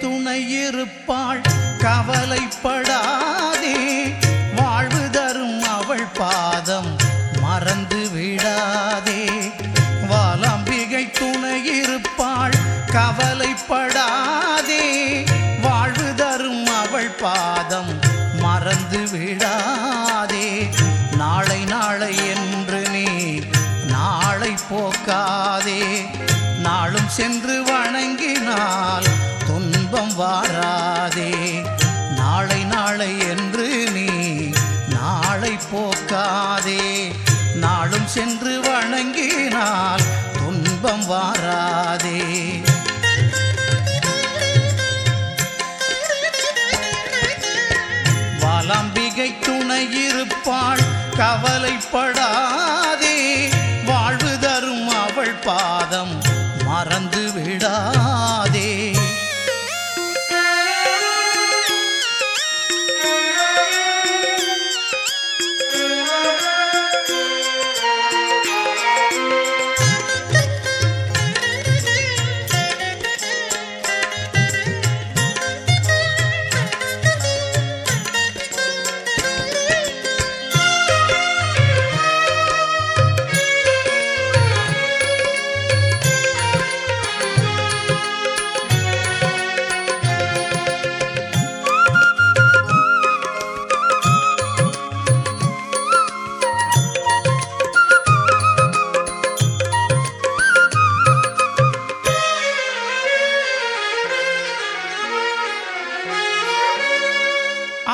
துணை இருப்பாள் கவலைப்படாதே. வாராதே. நாளை நாளை என்று நீ நாளை போக்காதே. நாளும் சென்று வணங்கினால் துன்பம் வாராதே. வாலாம்பிகை துணை இருப்பாள் கவலைப்படாதே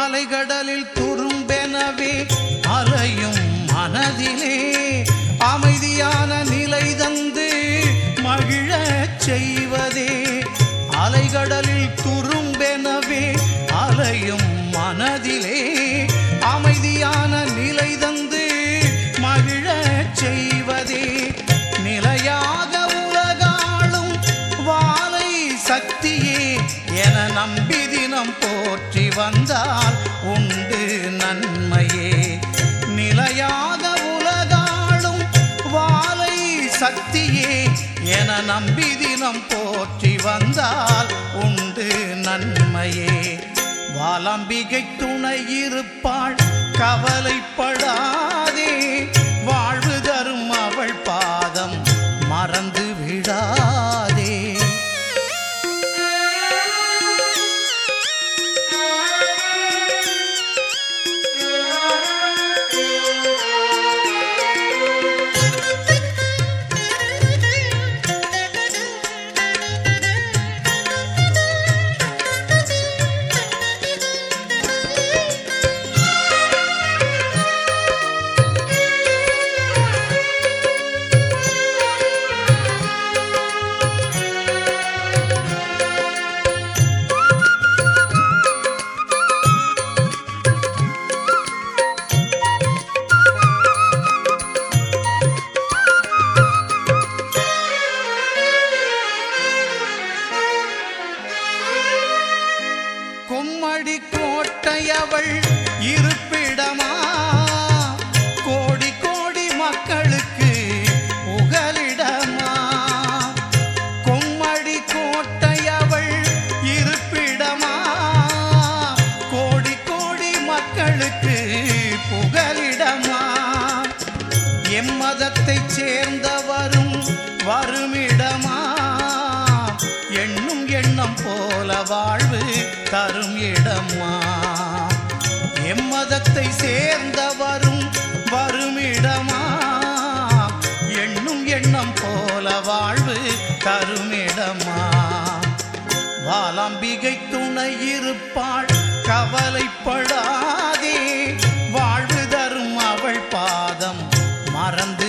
அலைகடலில் துரும்பெனவே அலையும் மனதிலே அமைதியான நிலை தந்து மகிழச் செய்வதே. அலைகடலில் துரும்பெனவே அலையும் மனதிலே அமைதியான நிலை தந்து மகிழச் செய்வதே. நிலையாக உலகாளும் வாழை சக்தியே என நம்பி தெய்வம் போற்றி வந்தால் உண்டு நன்மையே. நிலையாக உலகாளும் வாழை சக்தியே என நம்பி தினம் போற்றி வந்தால் உண்டு நன்மையே. வாலாம்பிகை துணை இருப்பாள் கவலைப்படாதே. வாழ்வு தரும் இடம்மா. எம்மதத்தை சேர்ந்தவரும் வருமிடமா எண்ணும் எண்ணம் போல வாழ்வு தருமிடமா வாலாம்பிகை துணை இருப்பாள் கவலைப்படாதே. வாழ்வு தரும் அவள் பாதம் மறந்த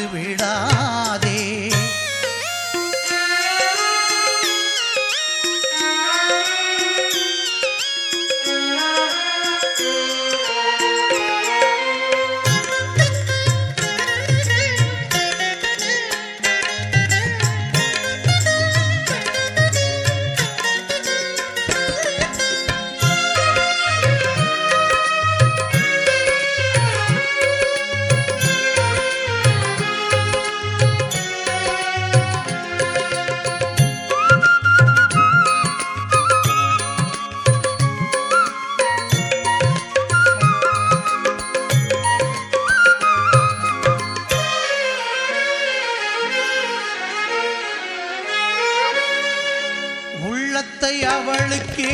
உள்ளத்தை அவளுக்கே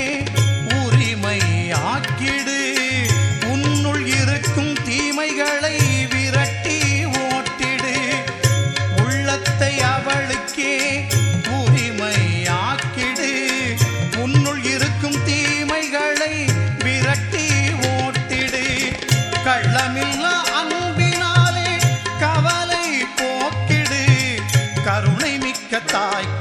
உரிமை ஆக்கிடு உன்னுள் இருக்கும் தீமைகளை விரட்டி ஓட்டிடு. உள்ளத்தை அவளுக்கே உரிமை ஆக்கிடு உன்னுள் இருக்கும் தீமைகளை விரட்டி ஓட்டிடு. கள்ளமில்லா அன்பினாலே கவலை போக்கிடு. கருணை மிக்க தாய்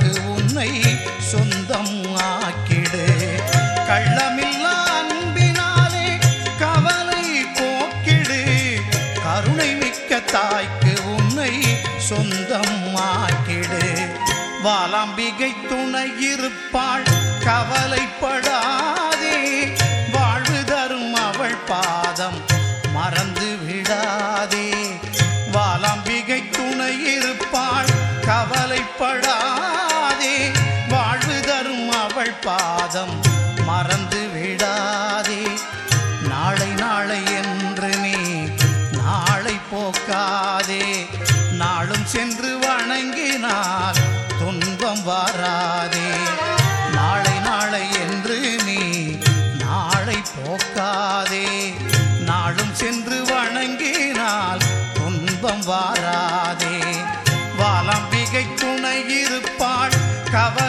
வாலாம்பிகை துணை இருப்பாள் கவலைப்படாதே. வாழ்வு தரும் அவள் பாதம் மறந்து விடாதே. வாலாம்பிகை துணை இருப்பாள் கவலைப்படாதே. வாழ்வு தரும் அவள் பாதம் மறந்து விடாதே. நாளை நாளை என்று நீ நாளை போக்காதே. நாளும் சென்று வணங்கினால் துன்பம் வாராதே. நாளை நாளை என்று நீ நாளை போக்காதே. நாளும் சென்று வணங்கினால் துன்பம் வாராதே. வாலம்பிகை துணை இருப்பாள் கவ